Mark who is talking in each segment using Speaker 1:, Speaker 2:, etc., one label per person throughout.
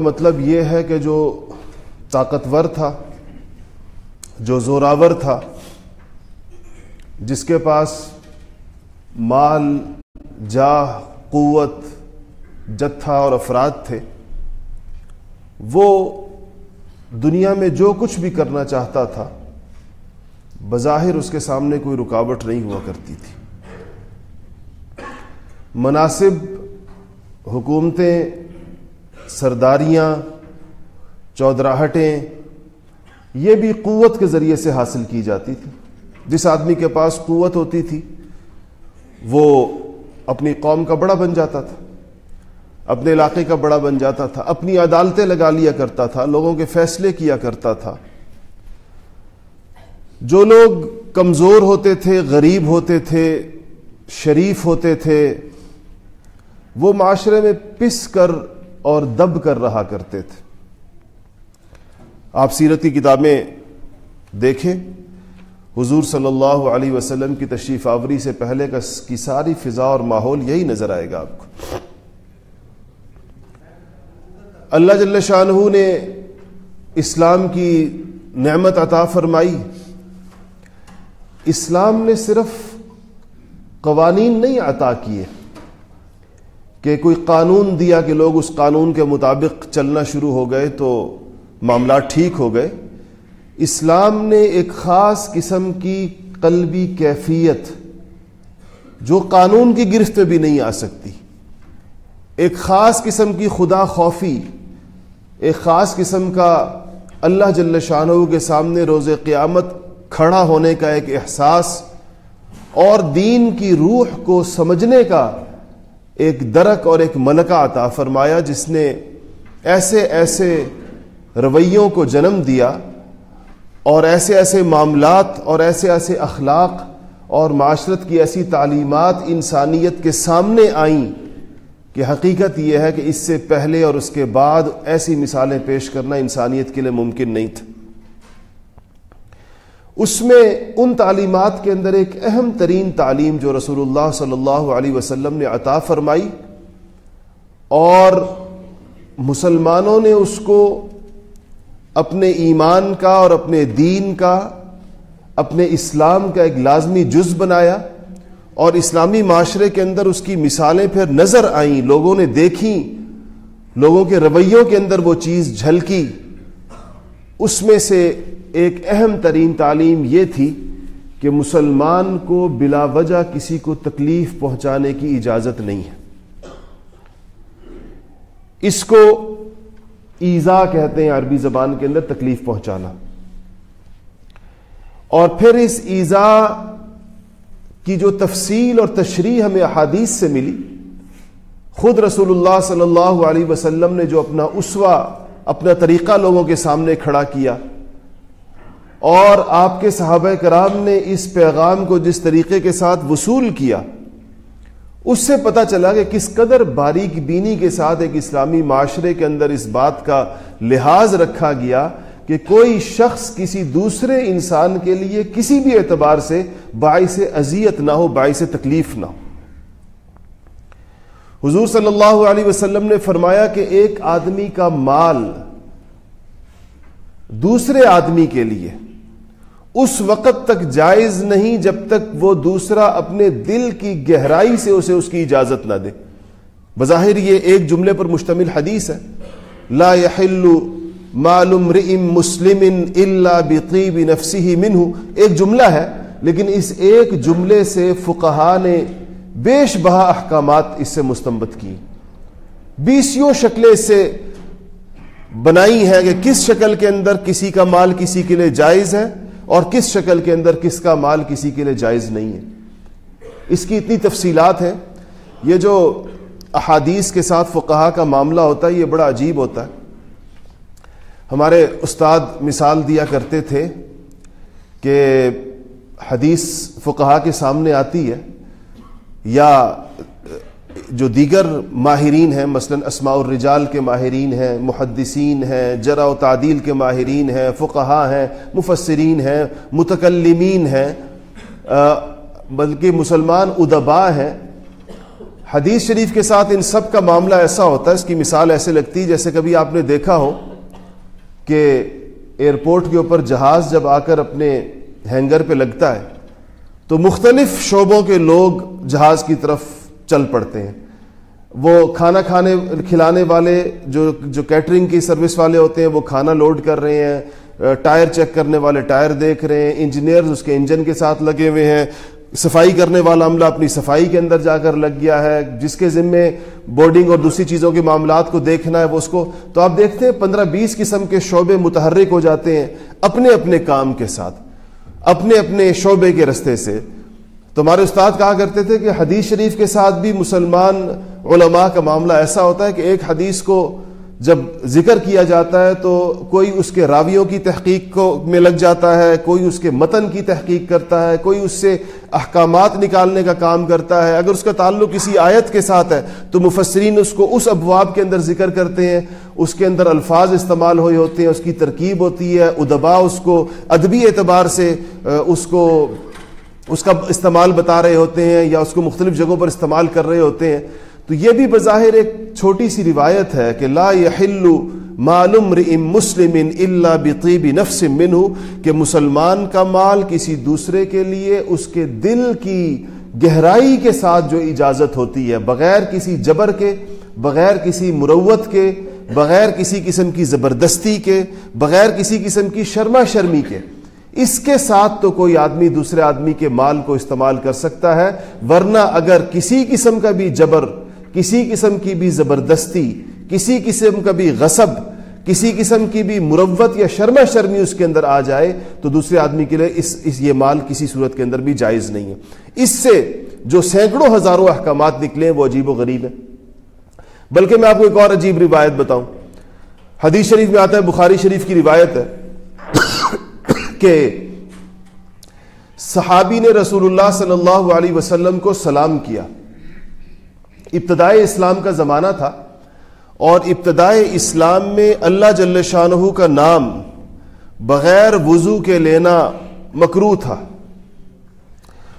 Speaker 1: مطلب یہ ہے کہ جو طاقتور تھا، جو زوراور تھا، جس کے پاس مال، جاہ، قوت، جتھا اور افراد تھے، وہ دنیا میں جو کچھ بھی کرنا چاہتا تھا، بظاہر اس کے سامنے کوئی رکاوٹ نہیں ہوا کرتی تھی۔ مناسب حکومتیں سرداریاں، چودراہٹیں، یہ بھی قوت کے ذریعے سے حاصل کی جاتی تھی۔ جس آدمی کے پاس قوت ہوتی تھی، وہ اپنی قوم کا بڑا بن جاتا تھا، اپنے علاقے کا بڑا بن جاتا تھا، اپنی عدالتیں لگا لیا کرتا تھا، لوگوں کے فیصلے کیا کرتا تھا۔ جو لوگ کمزور ہوتے تھے، غریب ہوتے تھے، شریف ہوتے تھے، وہ معاشرے میں پس کر اور دب کر رہا کرتے تھے۔ آپ سیرت کی کتابیں دیکھیں۔ حضور صلی اللہ علیہ وسلم کی تشریف آوری سے پہلے کا کی ساری فضا اور ماحول یہی نظر آئے گا آپ کو۔ اللہ جل شاہ نے اسلام کی نعمت عطا فرمائی۔ اسلام نے صرف قوانین نہیں عطا کیے کہ کوئی قانون دیا کہ لوگ اس قانون کے مطابق چلنا شروع ہو گئے تو معاملات ٹھیک ہو گئے۔ اسلام نے ایک خاص قسم کی قلبی کیفیت جو قانون کی گرفت بھی نہیں آ سکتی۔ ایک خاص قسم کی خدا خوفی، ایک خاص قسم کا اللہ جل شاہ کے سامنے روز قیامت کھڑا ہونے کا ایک احساس اور دین کی روح کو سمجھنے کا ایک درک اور ایک ملکہ عطا فرمایا جس نے ایسے ایسے رویوں کو جنم دیا اور ایسے ایسے معاملات اور ایسے ایسے اخلاق اور معاشرت کی ایسی تعلیمات انسانیت کے سامنے آئیں کہ حقیقت یہ ہے کہ اس سے پہلے اور اس کے بعد ایسی مثالیں پیش کرنا انسانیت کے لیے ممکن نہیں تھا۔ اس میں ان تعلیمات کے اندر ایک اہم ترین تعلیم جو رسول اللہ صلی اللہ علیہ وسلم نے عطا فرمائی اور مسلمانوں نے اس کو اپنے ایمان کا اور اپنے دین کا، اپنے اسلام کا ایک لازمی جز بنایا اور اسلامی معاشرے کے اندر اس کی مثالیں پھر نظر آئیں، لوگوں نے دیکھیں لوگوں کے رویوں کے اندر وہ چیز جھلکی۔ اس میں سے ایک اہم ترین تعلیم یہ تھی کہ مسلمان کو بلا وجہ کسی کو تکلیف پہنچانے کی اجازت نہیں ہے۔ اس کو ایزا کہتے ہیں عربی زبان کے اندر تکلیف پہنچانا۔ اور پھر اس ایزا کی جو تفصیل اور تشریح ہمیں احادیث سے ملی، خود رسول اللہ صلی اللہ علیہ وسلم نے جو اپنا اسوا اپنا طریقہ لوگوں کے سامنے کھڑا کیا اور آپ کے صحابہ کرام نے اس پیغام کو جس طریقے کے ساتھ وصول کیا، اس سے پتا چلا کہ کس قدر باریک بینی کے ساتھ ایک اسلامی معاشرے کے اندر اس بات کا لحاظ رکھا گیا کہ کوئی شخص کسی دوسرے انسان کے لیے کسی بھی اعتبار سے باعث اذیت نہ ہو، باعث تکلیف نہ ہو۔ حضور صلی اللہ علیہ وسلم نے فرمایا کہ ایک آدمی کا مال دوسرے آدمی کے لیے اس وقت تک جائز نہیں جب تک وہ دوسرا اپنے دل کی گہرائی سے اسے اس کی اجازت نہ دے۔ بظاہر یہ ایک جملے پر مشتمل حدیث ہے۔ لا يحل معلوم رم مسلم اللہ بقیب نفسی منہ۔ ایک جملہ ہے، لیکن اس ایک جملے سے فقہا نے بیش بہا احکامات اس سے مستمت کی۔ بیسیوں شکلیں اس سے بنائی ہیں کہ کس شکل کے اندر کسی کا مال کسی کے لیے جائز ہے۔ اور کس شکل کے اندر کس کا مال کسی کے لیے جائز نہیں ہے۔ اس کی اتنی تفصیلات ہیں۔ یہ جو احادیث کے ساتھ فقہا کا معاملہ ہوتا ہے، یہ بڑا عجیب ہوتا ہے۔ ہمارے استاد مثال دیا کرتے تھے کہ حدیث فقہا کے سامنے آتی ہے یا جو دیگر ماہرین ہیں، مثلا اسماء الرجال کے ماہرین ہیں، محدثین ہیں جرا و تعدیل کے ماہرین ہیں فقہا ہیں، مفسرین ہیں، متکلمین ہیں بلکہ مسلمان ادبا ہیں۔ حدیث شریف کے ساتھ ان سب کا معاملہ ایسا ہوتا ہے، اس کی مثال ایسے لگتی ہے جیسے کبھی آپ نے دیکھا ہو کہ ایئرپورٹ کے اوپر جہاز جب آ کر اپنے ہینگر پہ لگتا ہے تو مختلف شعبوں کے لوگ جہاز کی طرف چل پڑتے ہیں۔ وہ کھانا کھانے، کھلانے والے جو جو کیٹرنگ کی سروس والے ہوتے ہیں، وہ کھانا لوڈ کر رہے ہیں، ٹائر چیک کرنے والے ٹائر دیکھ رہے ہیں انجینئر اس کے انجن کے ساتھ لگے ہوئے ہیں۔ صفائی کرنے والا عملہ اپنی صفائی کے اندر جا کر لگ گیا ہے۔ جس کے ذمے بورڈنگ اور دوسری چیزوں کے معاملات کو دیکھنا ہے، وہ اس کو۔ تو آپ دیکھتے ہیں، پندرہ بیس قسم کے شعبے متحرک ہو جاتے ہیں اپنے اپنے کام کے ساتھ، اپنے اپنے شعبے کے رستے سے۔ تو ہمارے استاد کہا کرتے تھے کہ حدیث شریف کے ساتھ بھی مسلمان علماء کا معاملہ ایسا ہوتا ہے کہ ایک حدیث کو جب ذکر کیا جاتا ہے تو کوئی اس کے راویوں کی تحقیق کو میں لگ جاتا ہے، کوئی اس کے متن کی تحقیق کرتا ہے، کوئی اس سے احکامات نکالنے کا کام کرتا ہے۔ اگر اس کا تعلق کسی آیت کے ساتھ ہے تو مفسرین اس کو اس ابواب کے اندر ذکر کرتے ہیں، اس کے اندر الفاظ استعمال ہوئے ہوتے ہیں، اس کی ترکیب ہوتی ہے ادبا اس کو، ادبی اعتبار سے اس کو اس کا استعمال بتا رہے ہوتے ہیں یا اس کو مختلف جگہوں پر استعمال کر رہے ہوتے ہیں، تو یہ بھی بظاہر ایک چھوٹی سی روایت ہے کہ لا يحل معلوم مسلم الا بطیب نفس منہ، کہ مسلمان کا مال کسی دوسرے کے لیے اس کے دل کی گہرائی کے ساتھ جو اجازت ہوتی ہے، بغیر کسی جبر کے، بغیر کسی مروت کے، بغیر کسی قسم کی زبردستی کے، بغیر کسی قسم کی شرما شرمی کے۔ اس کے ساتھ تو کوئی آدمی دوسرے آدمی کے مال کو استعمال کر سکتا ہے، ورنہ اگر کسی قسم کا بھی جبر، کسی قسم کی بھی زبردستی، کسی قسم کا بھی غصب، کسی قسم کی بھی مروت یا شرما شرمی اس کے اندر آ جائے، تو دوسرے آدمی کے لیے اس اس یہ مال کسی صورت کے اندر بھی جائز نہیں ہے۔ اس سے جو سینکڑوں ہزاروں احکامات نکلے، وہ عجیب و غریب ہیں۔ بلکہ میں آپ کو ایک اور عجیب روایت بتاؤں۔ حدیث شریف میں آتا ہے، بخاری شریف کی روایت ہے۔ کہ صحابی نے رسول اللہ صلی اللہ علیہ وسلم کو سلام کیا۔ ابتدائے اسلام کا زمانہ تھا اور ابتدائے اسلام میں اللہ جل شاہ کا نام بغیر وضو کے لینا مکرو تھا۔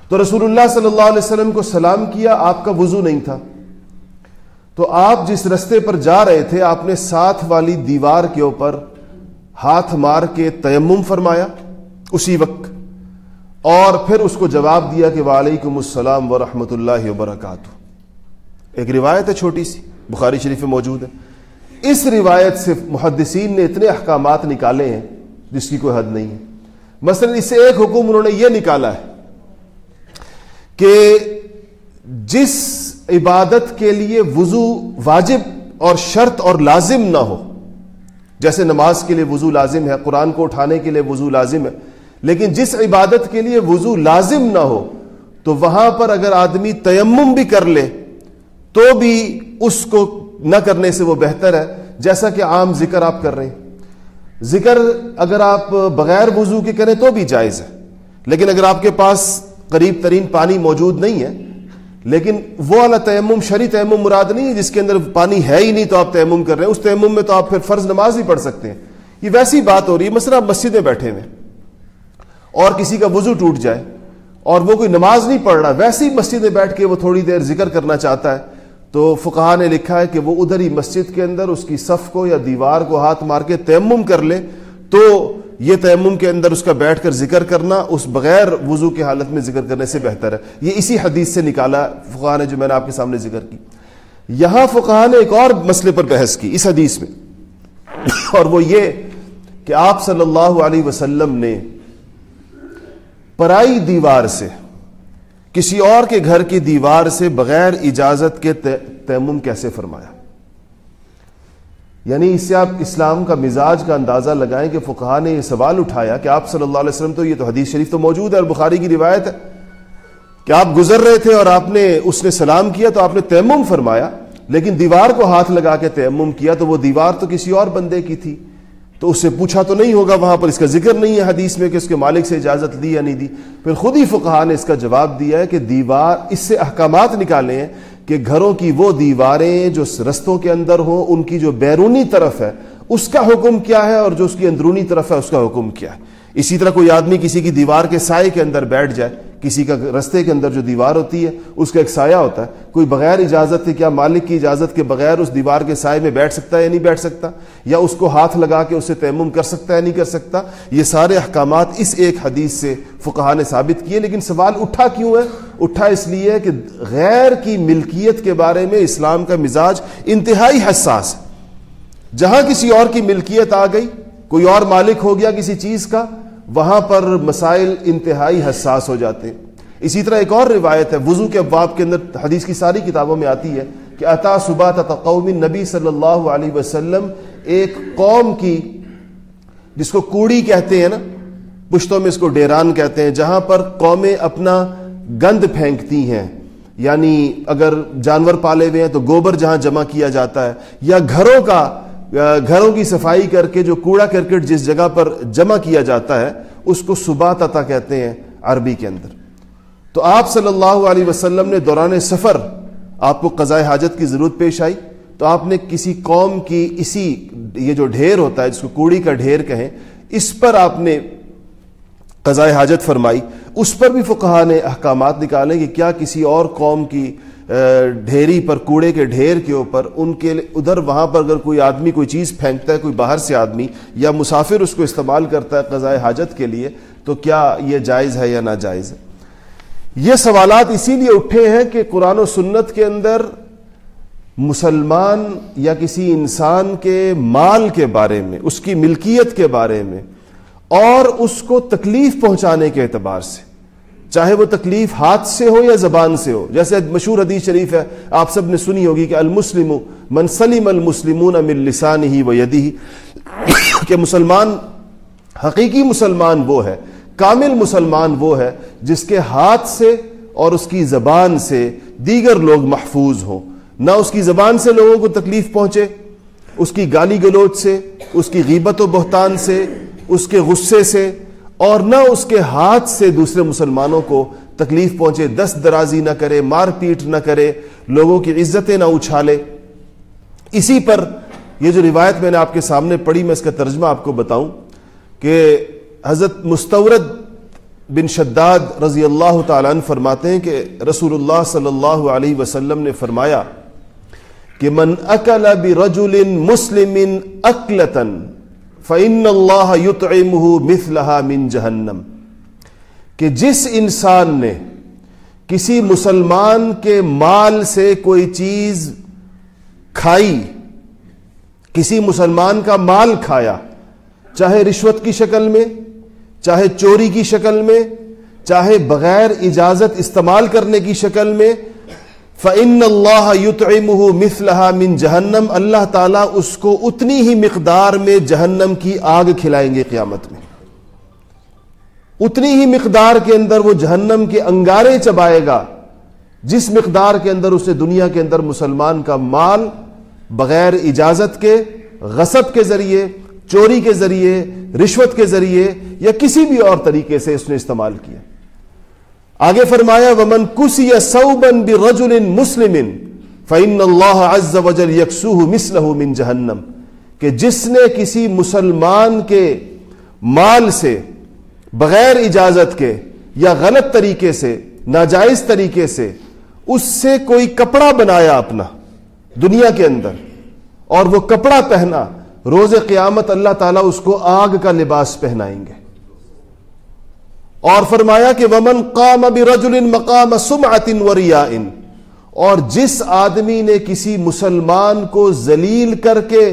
Speaker 1: تو رسول اللہ صلی اللہ علیہ وسلم کو سلام کیا، آپ کا وضو نہیں تھا۔ تو آپ جس رستے پر جا رہے تھے، آپ نے ساتھ والی دیوار کے اوپر ہاتھ مار کے تیمم فرمایا۔ اسی وقت۔ اور پھر اس کو جواب دیا کہ وعلیکم السلام ورحمۃ اللہ وبرکاتہ۔ ایک روایت ہے چھوٹی سی، بخاری شریف میں موجود ہے۔ اس روایت سے محدثین نے اتنے احکامات نکالے ہیں جس کی کوئی حد نہیں ہے۔ مثلا اس سے ایک حکم انہوں نے یہ نکالا ہے کہ جس عبادت کے لیے وضو واجب اور شرط اور لازم نہ ہو، جیسے نماز کے لیے وضو لازم ہے، قرآن کو اٹھانے کے لیے وضو لازم ہے لیکن جس عبادت کے لیے وضو لازم نہ ہو، تو وہاں پر اگر آدمی تیمم بھی کر لے، تو بھی اس کو نہ کرنے سے وہ بہتر ہے، جیسا کہ عام ذکر آپ کر رہے ہیں۔ ذکر اگر آپ بغیر وضو کے کریں تو بھی جائز ہے۔ لیکن اگر آپ کے پاس قریب ترین پانی موجود نہیں ہے، لیکن وہ والا تیمم شری تیمم مراد نہیں ہے، جس کے اندر پانی ہے ہی نہیں تو آپ تیمم کر رہے ہیں۔ اس تیمم میں تو آپ پھر فرض نماز ہی پڑھ سکتے ہیں۔ یہ ویسی بات ہو رہی ہے، مثلا مسجد میں بیٹھے ہوئے اور کسی کا وضو ٹوٹ جائے اور وہ کوئی نماز نہیں پڑھ رہا، ویسی مسجد میں بیٹھ کے وہ تھوڑی دیر ذکر کرنا چاہتا ہے، تو فقہ نے لکھا ہے کہ وہ ادھر ہی مسجد کے اندر اس کی صف کو یا دیوار کو ہاتھ مار کے تیمم کر لے، تو یہ تیمم کے اندر اس کا بیٹھ کر ذکر کرنا اس بغیر وضو کی حالت میں ذکر کرنے سے بہتر ہے۔ یہ اسی حدیث سے نکالا فقہ نے جو میں نے آپ کے سامنے ذکر کی۔ یہاں فقہ نے ایک اور مسئلے پر بحث کی اس حدیث میں، اور وہ یہ کہ آپ صلی اللہ علیہ وسلم نے پرائی دیوار سے، کسی اور کے گھر کی دیوار سے بغیر اجازت کے تیمم کیسے فرمایا؟ یعنی اس سے آپ اسلام کا مزاج کا اندازہ لگائیں کہ فقہ نے یہ سوال اٹھایا کہ آپ صلی اللہ علیہ وسلم تو یہ تو حدیث شریف تو موجود ہے اور بخاری کی روایت ہے۔ کہ آپ گزر رہے تھے اور آپ نے اس نے سلام کیا تو آپ نے تیمم فرمایا، لیکن دیوار کو ہاتھ لگا کے تیمم کیا تو وہ دیوار تو کسی اور بندے کی تھی۔ تو اس سے پوچھا تو نہیں ہوگا، وہاں پر اس کا ذکر نہیں ہے حدیث میں کہ اس کے مالک سے اجازت دی یا نہیں دی۔ پھر خود ہی فقہ نے اس کا جواب دیا ہے کہ دیوار، اس سے احکامات نکالے ہیں کہ گھروں کی وہ دیواریں جو رستوں کے اندر ہوں، ان کی جو بیرونی طرف ہے، اس کا حکم کیا ہے اور جو اس کی اندرونی طرف ہے، اس کا حکم کیا ہے۔ اسی طرح کوئی آدمی کسی کی دیوار کے سائے کے اندر بیٹھ جائے کسی کا رستے کے اندر جو دیوار ہوتی ہے، اس کا ایک سایہ ہوتا ہے۔ کوئی بغیر اجازت کے، کیا مالک کی اجازت کے بغیر اس دیوار کے سائے میں بیٹھ سکتا ہے یا نہیں بیٹھ سکتا؟ یا اس کو ہاتھ لگا کے اسے تیمم کر سکتا ہے نہیں کر سکتا؟ یہ سارے احکامات اس ایک حدیث سے فقہ نے ثابت کیے، لیکن سوال اٹھا کیوں ہے؟ اٹھا اس لیے کہ غیر کی ملکیت کے بارے میں اسلام کا مزاج انتہائی حساس ہے۔ جہاں کسی اور کی ملکیت آ گئی، کوئی اور مالک ہو گیا کسی چیز کا وہاں پر مسائل انتہائی حساس ہو جاتے ہیں۔ اسی طرح ایک اور روایت ہے، وضو کے ابواب کے اندر حدیث کی ساری کتابوں میں آتی ہے کہ عطا صبح تقومی نبی صلی اللہ علیہ وسلم ایک قوم کی، جس کو کوڑی کہتے ہیں نا، پشتوں میں اس کو ڈیران کہتے ہیں، جہاں پر قومیں اپنا گند پھینکتی ہیں۔ یعنی اگر جانور پالے ہوئے ہیں تو گوبر جہاں جمع کیا جاتا ہے، یا گھروں کا گھروں کی صفائی کر کے جو کوڑا کرکٹ جس جگہ پر جمع کیا جاتا ہے، اس کو صبح تتا کہتے ہیں عربی کے اندر۔ تو آپ صلی اللہ علیہ وسلم نے دوران سفر آپ کو قضاء حاجت کی ضرورت پیش آئی۔ تو آپ نے کسی قوم کی اسی یہ جو ڈھیر ہوتا ہے، جس کو کوڑی کا ڈھیر کہیں، اس پر آپ نے قضاء حاجت فرمائی۔ اس پر بھی فقہ نے احکامات نکالے کہ کیا کسی اور قوم کی ڈھیری پر، کوڑے کے ڈھیر کے اوپر، ان کے ادھر وہاں پر اگر کوئی آدمی کوئی چیز پھینکتا ہے، کوئی باہر سے آدمی، یا مسافر اس کو استعمال کرتا ہے قضاء حاجت کے لیے تو کیا یہ جائز ہے یا ناجائز ہے؟ یہ سوالات اسی لیے اٹھے ہیں کہ قرآن و سنت کے اندر مسلمان یا کسی انسان کے مال کے بارے میں، اس کی ملکیت کے بارے میں، اور اس کو تکلیف پہنچانے کے اعتبار سے چاہے وہ تکلیف ہاتھ سے ہو یا زبان سے ہو، جیسے مشہور حدیث شریف ہے، آپ سب نے سنی ہوگی کہ المسلم من سلم المسلمون من لسان ہی و یدی کہ مسلمان، حقیقی مسلمان وہ ہے، کامل مسلمان وہ ہے جس کے ہاتھ سے اور اس کی زبان سے دیگر لوگ محفوظ ہوں۔ نہ اس کی زبان سے لوگوں کو تکلیف پہنچے، اس کی گالی گلوچ سے، اس کی غیبت و بہتان سے، اس کے غصے سے اور نہ اس کے ہاتھ سے دوسرے مسلمانوں کو تکلیف پہنچے، دست درازی نہ کرے، مار پیٹ نہ کرے، لوگوں کی عزتیں نہ اچھالے۔ اسی پر یہ جو روایت میں نے آپ کے سامنے پڑھی، میں اس کا ترجمہ آپ کو بتاؤں کہ حضرت مستورد بن شداد رضی اللہ تعالیٰ عنہ فرماتے ہیں کہ رسول اللہ صلی اللہ علیہ وسلم نے فرمایا کہ من اکل برجل مسلم اکلتن فعن اللہ یوت من جہنم کہ جس انسان نے کسی مسلمان کے مال سے کوئی چیز کھائی، کسی مسلمان کا مال کھایا، چاہے رشوت کی شکل میں، چاہے چوری کی شکل میں، چاہے بغیر اجازت استعمال کرنے کی شکل میں فعن اللہ یوتمہ مثلہ من جہنم اللہ تعالیٰ اس کو اتنی ہی مقدار میں جہنم کی آگ کھلائیں گے قیامت میں۔ اتنی ہی مقدار کے اندر وہ جہنم کے انگارے چبائے گا، جس مقدار کے اندر اسے دنیا کے اندر مسلمان کا مال بغیر اجازت کے، غصب کے ذریعے، چوری کے ذریعے، رشوت کے ذریعے یا کسی بھی اور طریقے سے اس نے استعمال کیا۔ آگے فرمایا، ومن کسی سوبن برجل مسلم فعن اللہ عز وجل یکسوہ مسلح من جہنم کہ جس نے کسی مسلمان کے مال سے بغیر اجازت کے یا غلط طریقے سے، ناجائز طریقے سے اس سے کوئی کپڑا بنایا اپنا دنیا کے اندر اور وہ کپڑا پہنا، روز قیامت اللہ تعالیٰ اس کو آگ کا لباس پہنائیں گے۔ اور فرمایا کہ ومن قام برجل مقام سمعت ورياء اور جس آدمی نے کسی مسلمان کو ذلیل کر کے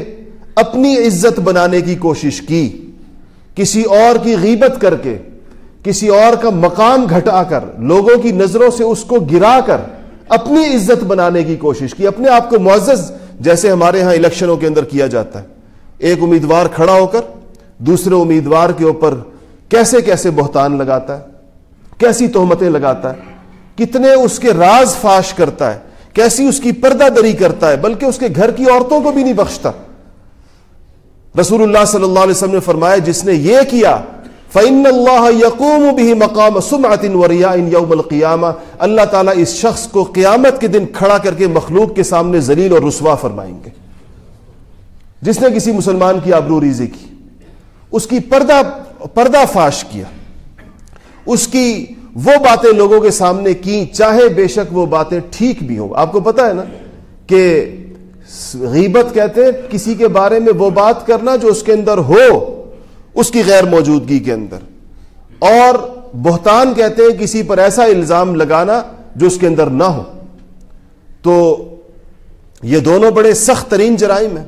Speaker 1: اپنی عزت بنانے کی کوشش کی، کسی اور کی غیبت کر کے، کسی اور کا مقام گھٹا کر، لوگوں کی نظروں سے اس کو گرا کر اپنی عزت بنانے کی کوشش کی، اپنے آپ کو معزز جیسے ہمارے ہاں الیکشنوں کے اندر کیا جاتا ہے۔ ایک امیدوار کھڑا ہو کر، دوسرے امیدوار کے اوپر کیسے کیسے بہتان لگاتا ہے؟ کیسی تہمتیں لگاتا ہے؟ کتنے اس کے راز فاش کرتا ہے؟ کیسی اس کی پردہ دری کرتا ہے؟ بلکہ اس کے گھر کی عورتوں کو بھی نہیں بخشتا۔ رسول اللہ صلی اللہ علیہ وسلم نے فرمایا، جس نے یہ کیا فعن اللہ یقوم بھی مقام یوم القیامہ اللہ تعالیٰ اس شخص کو قیامت کے دن کھڑا کر کے مخلوق کے سامنے ذلیل اور رسوا فرمائیں گے۔ جس نے کسی مسلمان کی آبرو ریزی کی، اس کی پردہ پردہ فاش کیا۔ اس کی وہ باتیں لوگوں کے سامنے کی چاہے بے شک وہ باتیں ٹھیک بھی ہوں۔ آپ کو پتا ہے نا کہ غیبت کہتے ہیں، کسی کے بارے میں وہ بات کرنا جو اس کے اندر ہو، اس کی غیر موجودگی کے اندر۔ اور بہتان کہتے ہیں کسی پر ایسا الزام لگانا جو اس کے اندر نہ ہو۔ تو یہ دونوں بڑے سخت ترین جرائم ہیں۔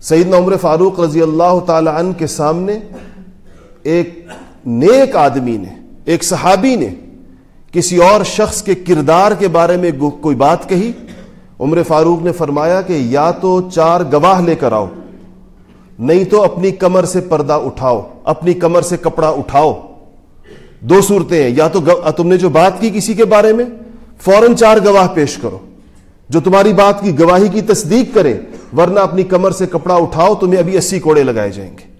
Speaker 1: سیدنا عمر فاروق رضی اللہ تعالی عنہ کے سامنے ایک نیک آدمی نے، ایک صحابی نے کسی اور شخص کے کردار کے بارے میں کوئی بات کہی؟ عمر فاروق نے فرمایا کہ یا تو چار گواہ لے کر آؤ، نہیں تو اپنی کمر سے پردہ اٹھاؤ، اپنی کمر سے کپڑا اٹھاؤ۔ دو صورتیں ہیں، یا تو تم نے جو بات کی کسی کے بارے میں، فوراً چار گواہ پیش کرو۔ جو تمہاری بات کی گواہی کی تصدیق کرے، ورنہ اپنی کمر سے کپڑا اٹھاؤ، تمہیں ابھی اسی کوڑے لگائے جائیں گے۔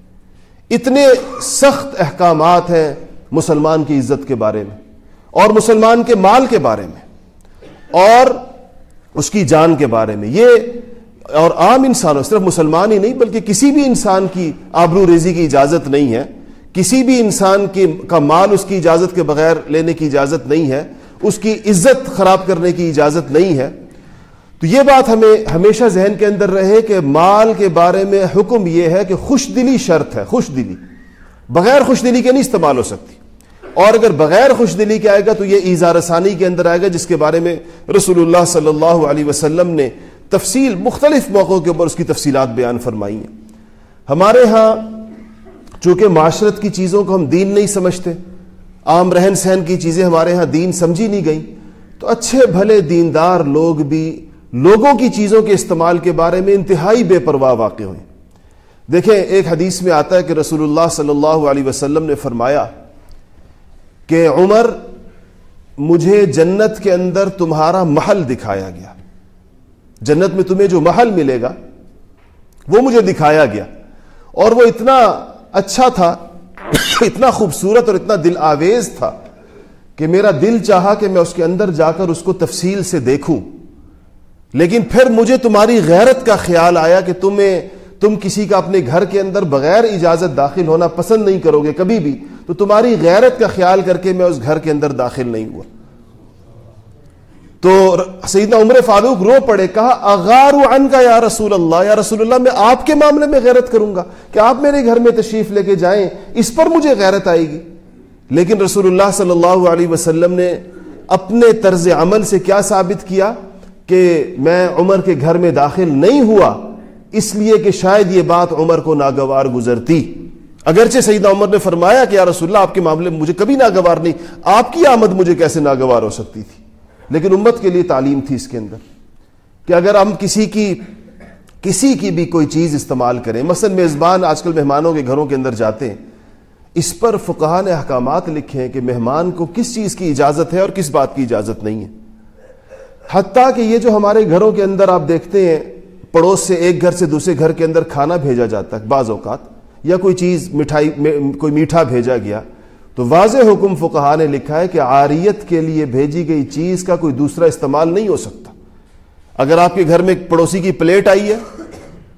Speaker 1: اتنے سخت احکامات ہیں مسلمان کی عزت کے بارے میں اور مسلمان کے مال کے بارے میں اور اس کی جان کے بارے میں۔ یہ اور عام انسانوں، صرف مسلمان ہی نہیں، بلکہ کسی بھی انسان کی آبرو ریزی کی اجازت نہیں ہے۔ کسی بھی انسان کی، کا مال اس کی اجازت کے بغیر لینے کی اجازت نہیں ہے۔ اس کی عزت خراب کرنے کی اجازت نہیں ہے۔ تو یہ بات ہمیں ہمیشہ ذہن کے اندر رہے کہ مال کے بارے میں حکم یہ ہے کہ خوش دلی شرط ہے خوش دلی بغیر خوش دلی کے نہیں استعمال ہو سکتی۔ اور اگر بغیر خوش دلی کے آئے گا تو یہ ایزا رسانی کے اندر آئے گا جس کے بارے میں رسول اللہ صلی اللہ علیہ وسلم نے تفصیل، مختلف موقعوں کے اوپر اس کی تفصیلات بیان فرمائی ہیں۔ ہمارے ہاں چونکہ معاشرت کی چیزوں کو ہم دین نہیں سمجھتے، عام رہن سہن کی چیزیں ہمارے ہاں دین سمجھی نہیں گئیں، تو اچھے بھلے دیندار لوگ بھی لوگوں کی چیزوں کے استعمال کے بارے میں انتہائی بے پرواہ واقع ہوئے۔ دیکھیں، ایک حدیث میں آتا ہے کہ رسول اللہ صلی اللہ علیہ وسلم نے فرمایا کہ عمر، مجھے جنت کے اندر تمہارا محل دکھایا گیا۔ جنت میں تمہیں جو محل ملے گا، وہ مجھے دکھایا گیا۔ اور وہ اتنا اچھا تھا، اتنا خوبصورت اور اتنا دل آویز تھا کہ میرا دل چاہا کہ میں اس کے اندر جا کر اس کو تفصیل سے دیکھوں۔ لیکن پھر مجھے تمہاری غیرت کا خیال آیا کہ تمہیں تم کسی کا اپنے گھر کے اندر بغیر اجازت داخل ہونا پسند نہیں کرو گے کبھی بھی، تو تمہاری غیرت کا خیال کر کے میں اس گھر کے اندر داخل نہیں ہوا۔ تو سیدنا عمر فاروق رو پڑے، کہا اغار عن کا یا رسول اللہ، یا رسول اللہ، میں آپ کے معاملے میں غیرت کروں گا۔ کہ آپ میرے گھر میں تشریف لے کے جائیں؟ اس پر مجھے غیرت آئے گی۔ لیکن رسول اللہ صلی اللہ علیہ وسلم نے اپنے طرز عمل سے کیا ثابت کیا؟ کہ میں عمر کے گھر میں داخل نہیں ہوا، اس لیے کہ شاید یہ بات عمر کو ناگوار گزرتی۔ اگرچہ سیدہ عمر نے فرمایا کہ یا رسول اللہ، آپ کے معاملے میں مجھے کبھی ناگوار نہیں، آپ کی آمد مجھے کیسے ناگوار ہو سکتی تھی؟ لیکن امت کے لیے تعلیم تھی اس کے اندر کہ اگر ہم کسی کی کسی کی بھی کوئی چیز استعمال کریں، مثلا میزبان آج کل مہمانوں کے گھروں کے اندر جاتے ہیں، اس پر فقہ نے احکامات لکھے ہیں کہ مہمان کو کس چیز کی اجازت ہے اور کس بات کی اجازت نہیں ہے۔ حتیٰ کہ یہ جو ہمارے گھروں کے اندر آپ دیکھتے ہیں، پڑوس سے ایک گھر سے دوسرے گھر کے اندر کھانا بھیجا جاتا ہے بعض اوقات، یا کوئی چیز مٹھائی کوئی میٹھا بھیجا گیا، تو واضح حکم فقہ نے لکھا ہے کہ آریت کے لیے بھیجی گئی چیز کا کوئی دوسرا استعمال نہیں ہو سکتا۔ اگر آپ کے گھر میں ایک پڑوسی کی پلیٹ آئی ہے،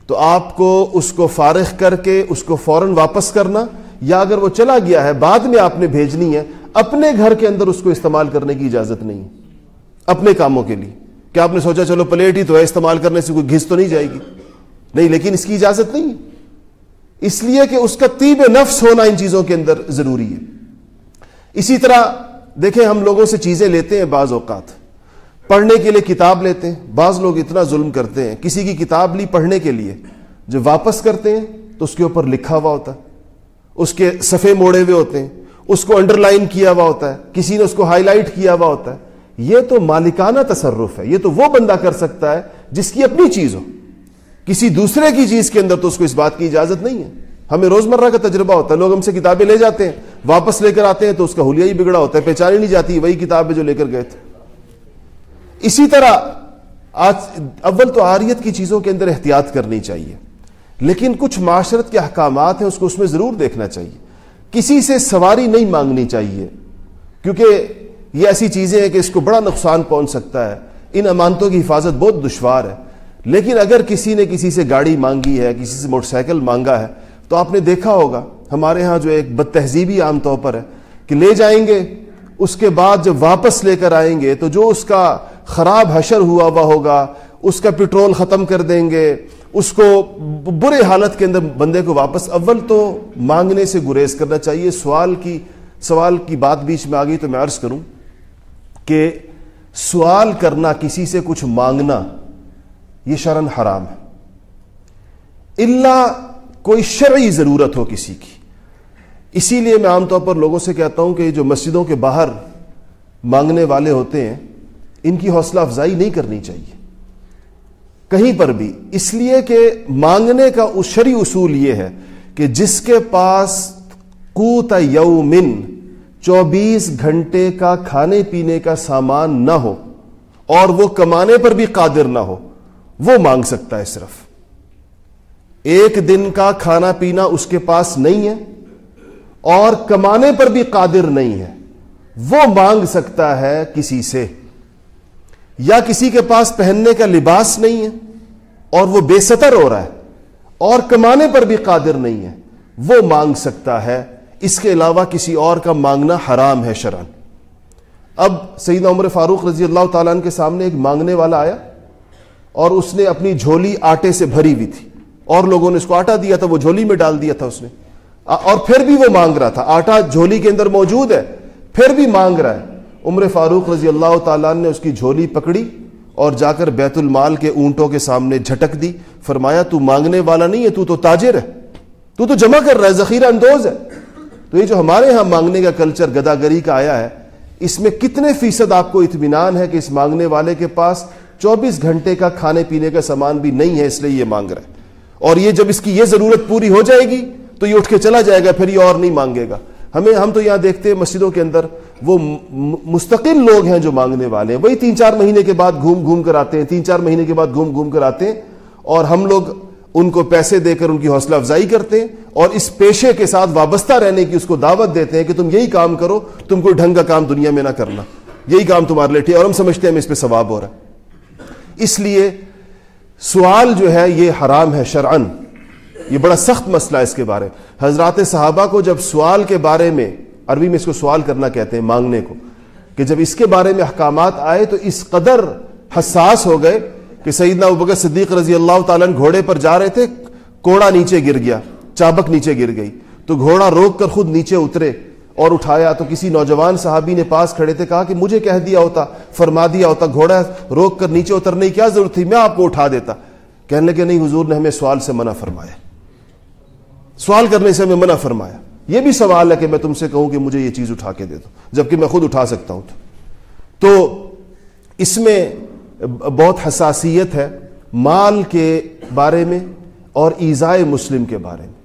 Speaker 1: تو آپ کو اس کو فارغ کر کے، اس کو فوراً واپس کرنا، یا اگر وہ چلا گیا ہے، بعد میں آپ نے بھیجنی ہے، اپنے گھر کے اندر اس کو استعمال کرنے کی اجازت نہیں۔ اپنے کاموں کے لیے۔ کیا آپ نے سوچا چلو پلیٹ ہی تو ہے، استعمال کرنے سے کوئی گھس تو نہیں جائے گی؟ نہیں، لیکن اس کی اجازت نہیں اس لیے کہ اس کا طیب نفس ہونا ان چیزوں کے اندر ضروری ہے۔ اسی طرح دیکھیں، ہم لوگوں سے چیزیں لیتے ہیں بعض اوقات۔ پڑھنے کے لیے کتاب لیتے ہیں۔ بعض لوگ اتنا ظلم کرتے ہیں۔ کسی کی کتاب لی پڑھنے کے لیے۔ جو واپس کرتے ہیں تو اس کے اوپر لکھا ہوا ہوتا ہے۔ اس کے صفے موڑے ہوئے ہوتے ہیں۔ اس کو انڈر لائن کیا ہوا ہوتا ہے۔ کسی نے اس کو ہائی لائٹ کیا ہوا ہوتا ہے۔ یہ تو مالکانہ تصرف ہے، یہ تو وہ بندہ کر سکتا ہے جس کی اپنی چیز ہو۔ کسی دوسرے کی چیز کے اندر تو اس کو اس بات کی اجازت نہیں ہے۔ ہمیں روزمرہ کا تجربہ ہوتا ہے، لوگ ہم سے کتابیں لے جاتے ہیں، واپس لے کر آتے ہیں تو اس کا حلیہ ہی بگڑا ہوتا ہے پہچانی نہیں جاتی، وہی کتاب ہے جو لے کر گئے تھے۔ اسی طرح آج اول تو آریت کی چیزوں کے اندر احتیاط کرنی چاہیے، لیکن کچھ معاشرت کے احکامات ہیں، اس کو اس میں ضرور دیکھنا چاہیے۔ کسی سے سواری نہیں مانگنی چاہیے، کیونکہ یہ ایسی چیزیں ہیں کہ اس کو بڑا نقصان پہنچ سکتا ہے۔ ان امانتوں کی حفاظت بہت دشوار ہے۔ لیکن اگر کسی نے کسی سے گاڑی مانگی ہے، کسی سے موٹر سائیکل مانگا ہے، تو آپ نے دیکھا ہوگا، ہمارے ہاں جو ایک بد تہذیبی عام طور پر ہے کہ لے جائیں گے، اس کے بعد جب واپس لے کر آئیں گے، تو جو اس کا خراب حشر ہوا ہوا ہوگا، اس کا پٹرول ختم کر دیں گے، اس کو برے حالت کے اندر بندے کو واپس اول تو مانگنے سے گریز کرنا چاہیے۔ سوال کی سوال کی بات بیچ میں آ گئی تو میں عرض کروں کہ سوال کرنا، کسی سے کچھ مانگنا، یہ شرن حرام ہے۔ اللہ کوئی شرعی ضرورت ہو کسی کی۔ اسی لیے میں عام طور پر لوگوں سے کہتا ہوں کہ جو مسجدوں کے باہر مانگنے والے ہوتے ہیں، ان کی حوصلہ افزائی نہیں کرنی چاہیے۔ کہیں پر بھی۔ اس لیے کہ مانگنے کا شری اصول یہ ہے کہ جس کے پاس کوت یومن چوبیس گھنٹے کا کھانے پینے کا سامان نہ ہو اور وہ کمانے پر بھی قادر نہ ہو، وہ مانگ سکتا ہے صرف۔ ایک دن کا کھانا پینا اس کے پاس نہیں ہے اور کمانے پر بھی قادر نہیں ہے، وہ مانگ سکتا ہے کسی سے۔ یا کسی کے پاس پہننے کا لباس نہیں ہے اور وہ بے ستر ہو رہا ہے اور کمانے پر بھی قادر نہیں ہے، وہ مانگ سکتا ہے اس کے علاوہ کسی اور کا مانگنا حرام ہے شرن اب سعید عمر فاروق رضی اللہ تعالیٰ کے سامنے ایک مانگنے والا آیا اور اس نے اپنی جھولی آٹے سے بھری ہوئی تھی۔ اور لوگوں نے اس کو آٹا دیا تھا، وہ جھولی میں ڈال دیا تھا اس نے۔ اور پھر بھی وہ مانگ رہا تھا۔ آٹا جھولی کے اندر موجود ہے، پھر بھی مانگ رہا ہے۔ عمر فاروق رضی اللہ تعالیٰ نے اس کی جھولی پکڑی اور جا کر بیت المال کے اونٹوں کے سامنے جھٹک دی۔ فرمایا، تو مانگنے والا نہیں ہے، تو تو تاجر ہے۔ تو تو جمع کر رہا ہے، ذخیرہ اندوز ہے۔ تو یہ جو ہمارے ہاں مانگنے کا کلچر گداگری کا آیا ہے، اس میں کتنے فیصد آپ کو اطمینان ہے کہ اس مانگنے والے کے پاس چوبیس گھنٹے کا کھانے پینے کا سامان بھی نہیں ہے، اس لیے یہ مانگ رہا ہے اور یہ جب اس کی یہ ضرورت پوری ہو جائے گی، تو یہ اٹھ کے چلا جائے گا، پھر یہ اور نہیں مانگے گا۔ ہمیں، ہم تو یہاں دیکھتے ہیں مسجدوں کے اندر وہ مستقل لوگ ہیں جو مانگنے والے ہیں۔ وہی تین چار مہینے کے بعد گھوم گھوم کر آتے ہیں، تین چار مہینے کے بعد گھوم گھوم کر آتے ہیں۔ اور ہم لوگ ان کو پیسے دے کر ان کی حوصلہ افزائی کرتے ہیں اور اس پیشے کے ساتھ وابستہ رہنے کی اس کو دعوت دیتے ہیں کہ تم یہی کام کرو، تم کوئی ڈھنگ کا کام دنیا میں نہ کرنا۔ یہی کام تمہارے لیے اور ہم سمجھتے ہیں ہمیں اس پہ ثواب ہو رہا ہے۔ اس لیے سوال جو ہے، یہ حرام ہے شرعن یہ بڑا سخت مسئلہ ہے اس کے بارے حضرات صحابہ کو جب سوال کے بارے میں، عربی میں اس کو سوال کرنا کہتے ہیں مانگنے کو، کہ جب اس کے بارے میں احکامات آئے تو اس قدر حساس ہو گئے کہ سیدنا ابکر صدیق رضی اللہ تعالیٰ گھوڑے پر جا رہے تھے، کوڑا نیچے گر گیا، چابک نیچے گر گئی۔ تو گھوڑا روک کر خود نیچے اترے اور اٹھایا۔ تو کسی نوجوان صحابی نے پاس کھڑے تھے، کہا کہ مجھے کہہ دیا ہوتا، فرما دیا ہوتا، گھوڑا روک کر نیچے اترنے کی کیا ضرورت تھی؟ میں آپ کو اٹھا دیتا۔ کہنے لگے، نہیں حضور نے ہمیں سوال سے منع فرمایا۔ سوال کرنے سے ہمیں منع فرمایا۔ یہ بھی سوال ہے کہ میں تم سے کہوں کہ مجھے یہ چیز اٹھا کے دے دو، جبکہ میں خود اٹھا سکتا ہوں تو اس میں بہت حساسیت ہے مال کے بارے میں اور ایزائے مسلم کے بارے میں۔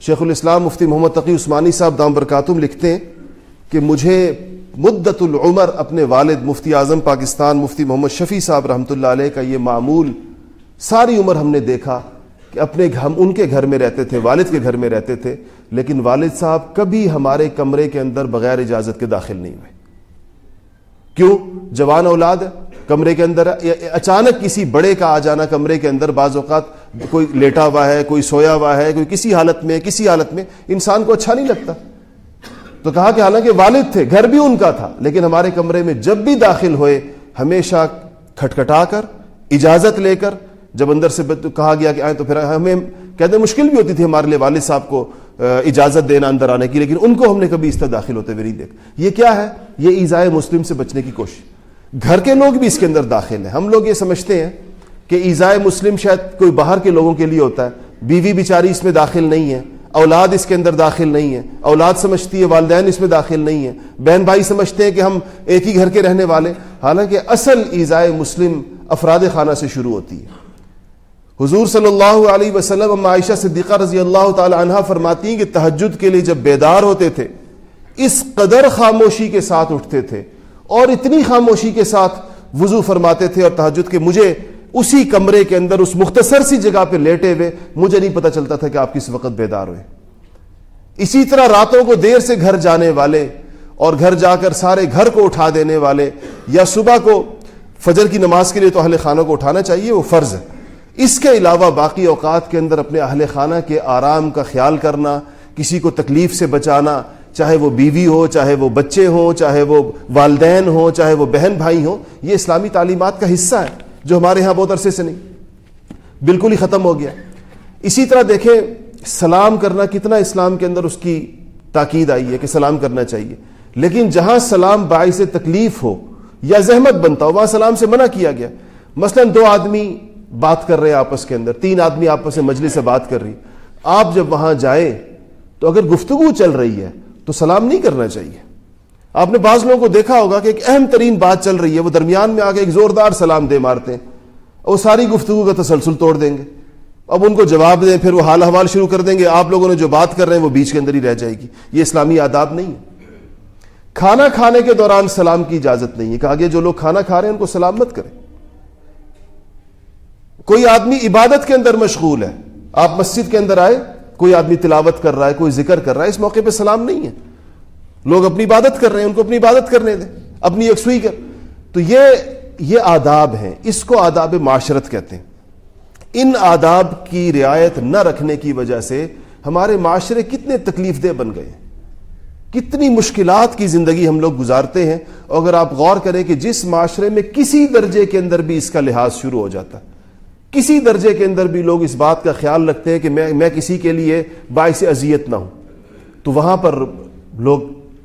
Speaker 1: شیخ الاسلام مفتی محمد تقی عثمانی صاحب دام برکاتم لکھتے ہیں کہ مجھے مدت العمر اپنے والد مفتی اعظم پاکستان مفتی محمد شفیع صاحب رحمۃ اللہ علیہ کا یہ معمول ساری عمر ہم نے دیکھا کہ اپنے ہم ان کے گھر میں رہتے تھے، والد کے گھر میں رہتے تھے، لیکن والد صاحب کبھی ہمارے کمرے کے اندر بغیر اجازت کے داخل نہیں ہوئے۔ کیوں؟ جوان اولاد ہے۔ کمرے کے اندر اچانک کسی بڑے کا آ جانا کمرے کے اندر، بعض اوقات کوئی لیٹا ہوا ہے، کوئی سویا ہوا ہے، کوئی کسی حالت میں، کسی حالت میں انسان کو اچھا نہیں لگتا۔ تو کہا کہ حالانکہ والد تھے، گھر بھی ان کا تھا، لیکن ہمارے کمرے میں جب بھی داخل ہوئے، ہمیشہ کھٹکھٹا کر، اجازت لے کر، جب اندر سے کہا گیا کہ آئیں تو پھر ہمیں، کہتے ہیں مشکل بھی ہوتی تھی ہمارے لیے والد صاحب کو اجازت دینا اندر آنے کی، لیکن ان کو ہم نے کبھی اس طرح داخل ہوتے ہوئے نہیں دیکھ یہ کیا ہے؟ یہ ایزائے مسلم سے بچنے کی کوشش۔ گھر کے لوگ بھی اس کے اندر داخل ہیں۔ ہم لوگ یہ سمجھتے ہیں کہ ایزائے مسلم شاید کوئی باہر کے لوگوں کے لیے ہوتا ہے، بیوی بیچاری اس میں داخل نہیں ہے، اولاد اس کے اندر داخل نہیں ہے، اولاد سمجھتی ہے، والدین اس میں داخل نہیں ہے بہن بھائی سمجھتے ہیں کہ ہم ایک ہی گھر کے رہنے والے۔ حالانکہ اصل ایزائے مسلم افراد خانہ سے شروع ہوتی ہے۔ حضور صلی اللہ علیہ وسلم عائشہ صدیقہ رضی اللہ تعالی عنہ فرماتی ہیں کہ تحجد کے لیے جب بیدار ہوتے تھے، اس قدر خاموشی کے ساتھ اٹھتے تھے اور اتنی خاموشی کے ساتھ وضو فرماتے تھے اور تحجد کے مجھے اسی کمرے کے اندر اس مختصر سی جگہ پہ لیٹے ہوئے مجھے نہیں پتا چلتا تھا کہ آپ کس وقت بیدار ہوئے۔ اسی طرح راتوں کو دیر سے گھر جانے والے اور گھر جا کر سارے گھر کو اٹھا دینے والے یا صبح کو فجر کی نماز کے لیے تو اہل خانوں کو اٹھانا چاہیے، وہ فرض ہے۔ اس کے علاوہ باقی اوقات کے اندر اپنے اہل خانہ کے آرام کا خیال کرنا، کسی کو تکلیف سے بچانا چاہے وہ بیوی ہو، چاہے وہ بچے ہوں چاہے وہ والدین ہوں چاہے وہ بہن بھائی ہوں، یہ اسلامی تعلیمات کا حصہ ہے، جو ہمارے ہاں بہت عرصے سے نہیں، بالکل ہی ختم ہو گیا۔ اسی طرح دیکھیں، سلام کرنا کتنا اسلام کے اندر اس کی تاکید آئی ہے کہ سلام کرنا چاہیے۔ لیکن جہاں سلام باعث تکلیف ہو یا زحمت بنتا ہو، وہاں سلام سے منع کیا گیا۔ مثلا دو آدمی بات کر رہے ہیں آپس کے اندر، تین آدمی آپس میں مجلس سے بات کر رہی۔ آپ جب وہاں جائیں تو اگر گفتگو چل رہی ہے تو سلام نہیں کرنا چاہیے۔ آپ نے بعض لوگوں کو دیکھا ہوگا کہ ایک اہم ترین بات چل رہی ہے، وہ درمیان میں آ کے ایک زوردار سلام دے مارتے ہیں۔ وہ ساری گفتگو کا تسلسل توڑ دیں گے۔ اب ان کو جواب دیں، پھر وہ حال حوال شروع کر دیں گے۔ آپ لوگوں نے جو بات کر رہے ہیں، وہ بیچ کے اندر ہی رہ جائے گی۔ یہ اسلامی آداب نہیں ہے۔ کھانا کھانے کے دوران سلام کی اجازت نہیں ہے۔ کہ آگے جو لوگ کھانا کھا رہے ہیں، ان کو سلام مت کریں۔ کوئی آدمی عبادت کے اندر مشغول ہے، آپ مسجد کے اندر آئے کوئی آدمی تلاوت کر رہا ہے، کوئی ذکر کر رہا ہے، اس موقع پہ سلام نہیں ہے۔ لوگ اپنی عبادت کر رہے ہیں، ان کو اپنی عبادت کرنے دیں، اپنی یکسوئی کر۔ تو یہ یہ آداب ہیں۔ اس کو آداب معاشرت کہتے ہیں۔ ان آداب کی رعایت نہ رکھنے کی وجہ سے ہمارے معاشرے کتنے تکلیف دہ بن گئے کتنی مشکلات کی زندگی ہم لوگ گزارتے ہیں۔ اگر آپ غور کریں کہ جس معاشرے میں کسی درجے کے اندر بھی اس کا لحاظ شروع ہو جاتا ہے کسی درجے کے اندر بھی لوگ اس بات کا خیال رکھتے ہیں کہ میں میں کسی کے لیے باعث اذیت نہ ہوں۔ تو وہاں پر لوگ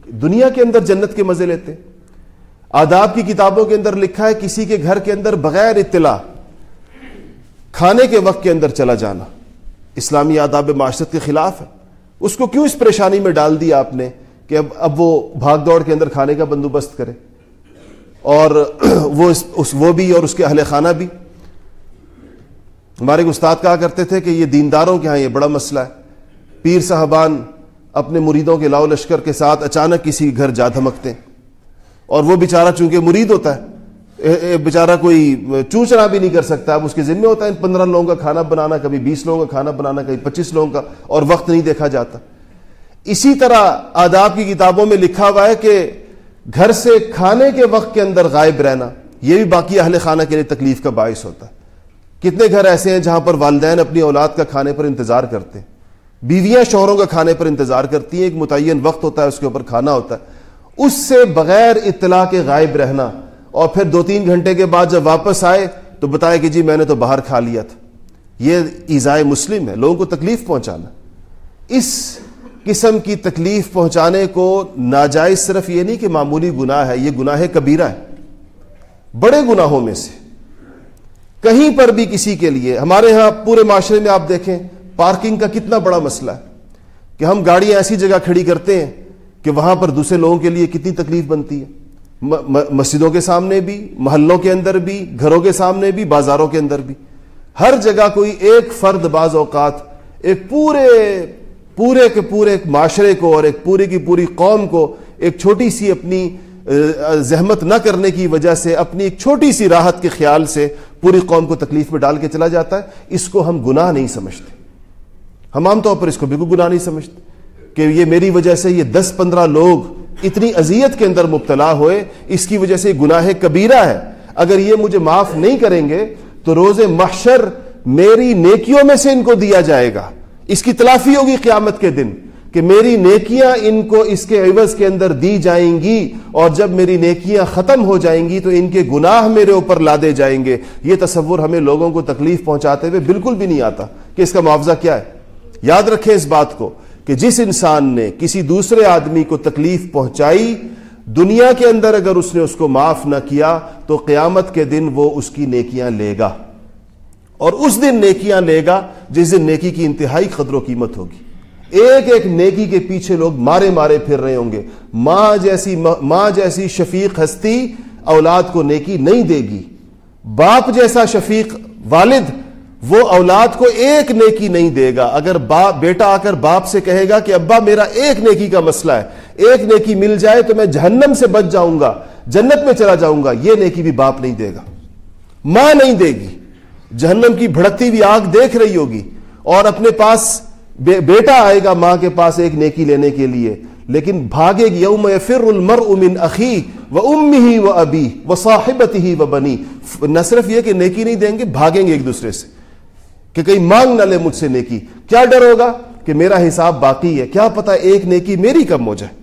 Speaker 1: دنیا کے اندر جنت کے مزے لیتے آداب کی کتابوں کے اندر لکھا ہے، کسی کے گھر کے اندر بغیر اطلاع، کھانے کے وقت کے اندر چلا جانا۔ اسلامی آداب معاشرت کے خلاف ہے۔ اس کو کیوں اس پریشانی میں ڈال دیا آپ نے کہ اب اب وہ بھاگ دوڑ کے اندر کھانے کا بندوبست کرے؟ اور وہ اس، وہ بھی اور اس کے اہل خانہ بھی۔ ہمارے استاد کہا کرتے تھے کہ یہ دینداروں کے ہاں یہ بڑا مسئلہ ہے۔ پیر صاحبان اپنے مریدوں کے لاؤ لشکر کے ساتھ اچانک کسی گھر جا دھمکتے ہیں۔ اور وہ بیچارہ چونکہ مرید ہوتا ہے بیچارہ کوئی چوچنا بھی نہیں کر سکتا۔ اب اس کے ذمہ ہوتا ہے پندرہ لوگوں کا کھانا بنانا، کبھی بیس لوگوں کا کھانا بنانا، کبھی پچیس لوگوں کا، اور وقت نہیں دیکھا جاتا۔ اسی طرح آداب کی کتابوں میں لکھا ہوا ہے کہ گھر سے کھانے کے وقت کے اندر غائب رہنا، یہ بھی باقی اہل خانہ کے لیے تکلیف کا باعث ہوتا ہے۔ کتنے گھر ایسے ہیں جہاں پر والدین اپنی اولاد کا کھانے پر انتظار کرتے ہیں؟ بیویاں شوہروں کا کھانے پر انتظار کرتی ہیں، ایک متعین وقت ہوتا ہے، اس کے اوپر کھانا ہوتا ہے۔ اس سے بغیر اطلاع کے غائب رہنا۔ اور پھر دو تین گھنٹے کے بعد جب واپس آئے تو بتایا کہ جی میں نے تو باہر کھا لیا تھا۔ یہ ایزائے مسلم ہے، لوگوں کو تکلیف پہنچانا۔ اس قسم کی تکلیف پہنچانے کو ناجائز صرف یہ نہیں کہ معمولی گناہ ہے، یہ گناہ کبیرہ ہے۔ بڑے گناہوں میں سے۔ کہیں پر بھی کسی کے لیے، ہمارے ہاں پورے معاشرے میں آپ دیکھیں، پارکنگ کا کتنا بڑا مسئلہ ہے کہ ہم گاڑیاں ایسی جگہ کھڑی کرتے ہیں کہ وہاں پر دوسرے لوگوں کے لیے کتنی تکلیف بنتی ہے۔ مسجدوں کے سامنے بھی، محلوں کے اندر بھی، گھروں کے سامنے بھی، بازاروں کے اندر بھی۔ ہر جگہ کوئی ایک فرد بعض اوقات ایک پورے پورے کے پورے ایک معاشرے کو اور ایک پوری کی پوری قوم کو ایک چھوٹی سی اپنی زحمت نہ کرنے کی وجہ سے، اپنی ایک چھوٹی سی راحت کے خیال سے پوری قوم کو تکلیف میں ڈال کے چلا جاتا ہے، اس کو ہم گناہ نہیں سمجھتے۔ ہم عام طور پر اس کو بالکل گناہ نہیں سمجھتے۔ کہ یہ میری وجہ سے یہ دس پندرہ لوگ اتنی اذیت کے اندر مبتلا ہوئے، اس کی وجہ سے گناہ کبیرہ ہے۔ اگر یہ مجھے معاف نہیں کریں گے، تو روز محشر میری نیکیوں میں سے ان کو دیا جائے گا۔ اس کی تلافی ہوگی قیامت کے دن۔ کہ میری نیکیاں ان کو اس کے عوض کے اندر دی جائیں گی اور جب میری نیکیاں ختم ہو جائیں گی تو ان کے گناہ میرے اوپر لادے جائیں گے۔ یہ تصور ہمیں لوگوں کو تکلیف پہنچاتے ہوئے بالکل بھی نہیں آتا کہ اس کا معاوضہ کیا ہے۔ یاد رکھیں اس بات کو کہ جس انسان نے کسی دوسرے آدمی کو تکلیف پہنچائی، دنیا کے اندر اگر اس نے اس کو معاف نہ کیا تو قیامت کے دن وہ اس کی نیکیاں لے گا۔ اور اس دن نیکیاں لے گا جس دن نیکی کی انتہائی قدر و قیمت ہوگی۔ ایک ایک نیکی کے پیچھے لوگ مارے مارے پھر رہے ہوں گے۔ ماں جیسی ماں جیسی شفیق ہستی اولاد کو نیکی نہیں دے گی۔ باپ جیسا شفیق والد وہ اولاد کو ایک نیکی نہیں دے گا۔ اگر باپ بیٹا آ کر باپ سے کہے گا کہ ابا میرا ایک نیکی کا مسئلہ ہے، ایک نیکی مل جائے تو میں جہنم سے بچ جاؤں گا، جنت میں چلا جاؤں گا، یہ نیکی بھی باپ نہیں دے گا۔ ماں نہیں دے گی۔ جہنم کی بھڑکتی ہوئی آگ دیکھ رہی ہوگی اور اپنے پاس بیٹا آئے گا ماں کے پاس ایک نیکی لینے کے لیے، لیکن بھاگے گی، یوم فر المر امن عقی و ام ہی و ابی و صاحبت ہی و بنی۔ نہ صرف یہ کہ نیکی نہیں دیں گے، بھاگیں گے ایک دوسرے سے۔ کہ کہیں مانگ نہ لے مجھ سے نیکی۔ کیا ڈر ہوگا کہ میرا حساب باقی ہے؟ کیا پتا ایک نیکی میری کم ہو جائے؟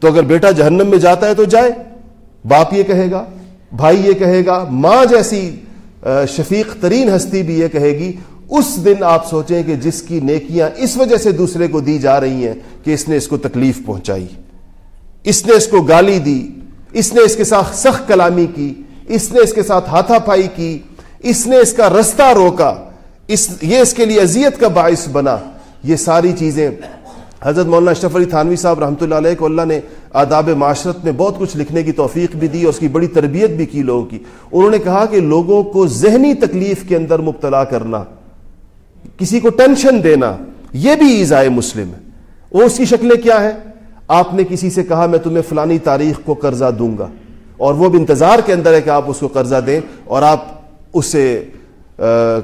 Speaker 1: تو اگر بیٹا جہنم میں جاتا ہے تو جائے۔ باپ یہ کہے گا، بھائی یہ کہے گا، ماں جیسی شفیق ترین ہستی بھی یہ کہے گی اس دن آپ سوچیں کہ جس کی نیکیاں اس وجہ سے دوسرے کو دی جا رہی ہیں کہ اس نے اس کو تکلیف پہنچائی۔ اس نے اس کو گالی دی، اس نے اس کے ساتھ سخت کلامی کی، اس نے اس کے ساتھ ہاتھا پائی کی، اس نے اس کا رستہ روکا۔ اس، یہ اس کے لیے اذیت کا باعث بنا۔ یہ ساری چیزیں۔ حضرت مولانا اشرف علی تھانوی صاحب رحمۃ اللہ علیہ کو اللہ نے آداب معاشرت میں بہت کچھ لکھنے کی توفیق بھی دی اور اس کی بڑی تربیت بھی کی لوگوں کی۔ انہوں نے کہا کہ لوگوں کو ذہنی تکلیف کے اندر مبتلا کرنا۔ کسی کو ٹینشن دینا، یہ بھی ایزائے مسلم ہے۔ وہ اس کی شکلیں کیا ہے آپ نے کسی سے کہا، میں تمہیں فلانی تاریخ کو قرضہ دوں گا۔ اور وہ بھی انتظار کے اندر ہے کہ آپ اس کو قرضہ دیں اور آپ اسے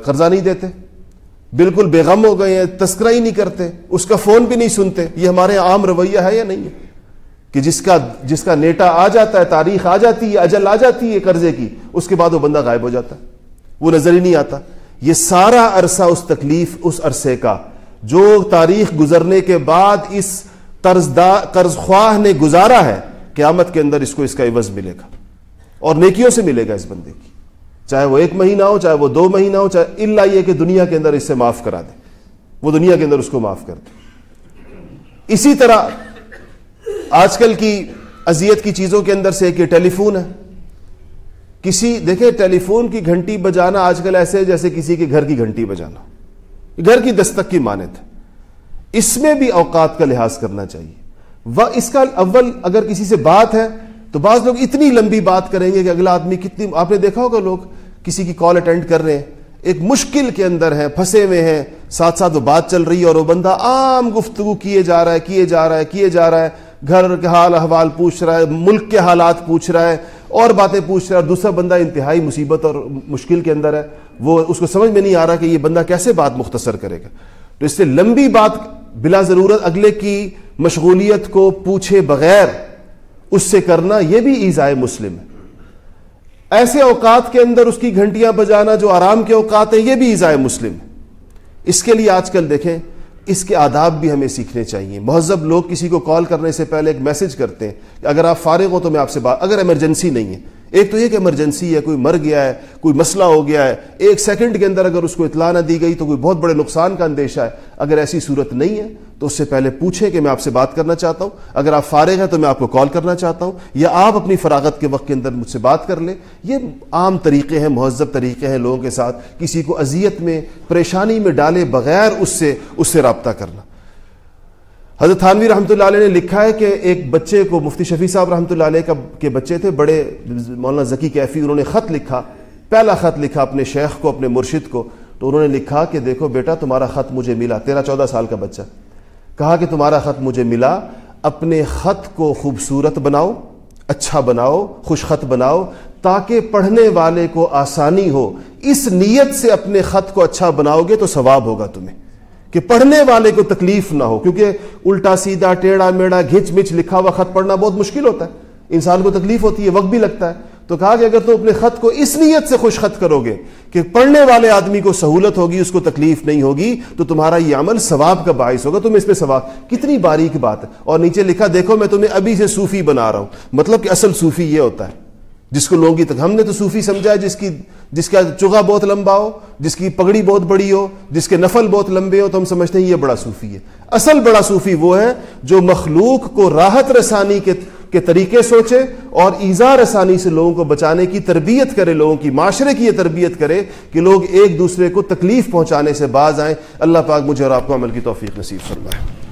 Speaker 1: قرضہ نہیں دیتے۔ بالکل بے ہو گئے ہیں، تذکرہ ہی نہیں کرتے۔ اس کا فون بھی نہیں سنتے۔ یہ ہمارے عام رویہ ہے یا نہیں ہے؟ کہ جس کا جس کا نیٹا آ جاتا ہے، تاریخ آ جاتی ہے، اجل آ جاتی ہے قرضے کی، اس کے بعد وہ بندہ غائب ہو جاتا ہے۔ وہ نظر ہی نہیں آتا۔ یہ سارا عرصہ اس تکلیف اس عرصے کا، جو تاریخ گزرنے کے بعد اس قرض قرض خواہ نے گزارا ہے، قیامت کے اندر اس کو اس کا عوض ملے گا۔ اور نیکیوں سے ملے گا اس بندے کی۔ چاہے وہ ایک مہینہ ہو، چاہے وہ دو مہینہ ہو، چاہے اللہ یہ کہ دنیا کے اندر اس سے معاف کرا دے۔ وہ دنیا کے اندر اس کو معاف کر دے۔ اسی طرح آج کل کی اذیت کی چیزوں کے اندر سے ایک یہ ٹیلی فون ہے۔ کسی، دیکھیں ٹیلی فون کی گھنٹی بجانا آج کل ایسے جیسے کسی کے گھر کی گھنٹی بجانا۔ گھر کی دستک کی مانت ہے اس میں بھی اوقات کا لحاظ کرنا چاہیے۔ وہ اس کا اول اگر کسی سے بات ہے تو بعض لوگ اتنی لمبی بات کریں گے کہ اگلا آدمی کتنی، آپ نے دیکھا ہوگا لوگ کسی کی کال اٹینڈ کر رہے ہیں، ایک مشکل کے اندر ہیں، پھنسے ہوئے ہیں، ساتھ ساتھ وہ بات چل رہی ہے اور وہ بندہ عام گفتگو کیے جا رہا ہے، کیے جا رہا ہے، کیے جا رہا ہے، گھر کے حال احوال پوچھ رہا ہے، ملک کے حالات پوچھ رہا ہے اور باتیں پوچھ رہا ہے، دوسرا بندہ انتہائی مصیبت اور مشکل کے اندر ہے۔ وہ اس کو سمجھ میں نہیں آ رہا کہ یہ بندہ کیسے بات مختصر کرے گا۔ تو اس سے لمبی بات بلا ضرورت اگلے کی مشغولیت کو پوچھے بغیر اس سے کرنا یہ بھی ایزائے مسلم ہے۔ ایسے اوقات کے اندر اس کی گھنٹیاں بجانا جو آرام کے اوقات ہیں، یہ بھی ایزائے مسلم ہے۔ اس کے لیے آج کل دیکھیں اس کے آداب بھی ہمیں سیکھنے چاہیے۔ مہذب لوگ کسی کو کال کرنے سے پہلے ایک میسج کرتے ہیں کہ اگر آپ فارغ ہو تو میں آپ سے بات اگر ایمرجنسی نہیں ہے۔ ایک تو یہ کہ ایمرجنسی ہے، کوئی مر گیا ہے، کوئی مسئلہ ہو گیا ہے، ایک سیکنڈ کے اندر اگر اس کو اطلاع نہ دی گئی تو کوئی بہت بڑے نقصان کا اندیشہ ہے۔ اگر ایسی صورت نہیں ہے تو اس سے پہلے پوچھیں کہ میں آپ سے بات کرنا چاہتا ہوں۔ اگر آپ فارغ ہیں تو میں آپ کو کال کرنا چاہتا ہوں۔ یا آپ اپنی فراغت کے وقت کے اندر مجھ سے بات کر لیں۔ یہ عام طریقے ہیں، مہذب طریقے ہیں لوگوں کے ساتھ۔ کسی کو اذیت میں، پریشانی میں ڈالے بغیر اس سے اس سے رابطہ کرنا۔ حضرت تھانوی رحمۃ اللہ علیہ نے لکھا ہے کہ ایک بچے کو مفتی شفیع صاحب رحمۃ اللہ علیہ کے بچے تھے، بڑے مولانا ذکی کیفی، انہوں نے خط لکھا، پہلا خط لکھا اپنے شیخ کو، اپنے مرشد کو، تو انہوں نے لکھا کہ دیکھو بیٹا، تمہارا خط مجھے ملا، تیرہ چودہ سال کا بچہ۔ کہا کہ تمہارا خط مجھے ملا، اپنے خط کو خوبصورت بناؤ اچھا بناؤ، خوش خط بناؤ، تاکہ پڑھنے والے کو آسانی ہو۔ اس نیت سے اپنے خط کو اچھا بناؤ گے تو ثواب ہوگا تمہیں۔ کہ پڑھنے والے کو تکلیف نہ ہو، کیونکہ الٹا سیدھا ٹیڑھا میڑا گھچ مچ لکھا ہوا خط پڑھنا بہت مشکل ہوتا ہے۔ انسان کو تکلیف ہوتی ہے، وقت بھی لگتا ہے۔ تو کہا کہ اگر تم اپنے خط کو اس نیت سے خوش خط کرو گے کہ پڑھنے والے آدمی کو سہولت ہوگی، اس کو تکلیف نہیں ہوگی، تو تمہارا یہ عمل ثواب کا باعث ہوگا۔ تم اس پہ ثواب، کتنی باریک بات ہے۔ اور نیچے لکھا، دیکھو میں تمہیں ابھی سے صوفی بنا رہا ہوں۔ مطلب کہ اصل صوفی یہ ہوتا ہے۔ جس کو لوگوں کی تک ہم نے تو صوفی سمجھا ہے جس کی جس کا چگا بہت لمبا ہو، جس کی پگڑی بہت بڑی ہو، جس کے نفل بہت لمبے ہو، تو ہم سمجھتے ہیں یہ بڑا صوفی ہے۔ اصل بڑا صوفی وہ ہے جو مخلوق کو راحت رسانی کے کے طریقے سوچے اور ایزا رسانی سے لوگوں کو بچانے کی تربیت کرے، لوگوں کی معاشرے کی یہ تربیت کرے کہ لوگ ایک دوسرے کو تکلیف پہنچانے سے باز آئیں۔ اللہ پاک مجھے اور آپ کو عمل کی توفیق نصیب فرمائے۔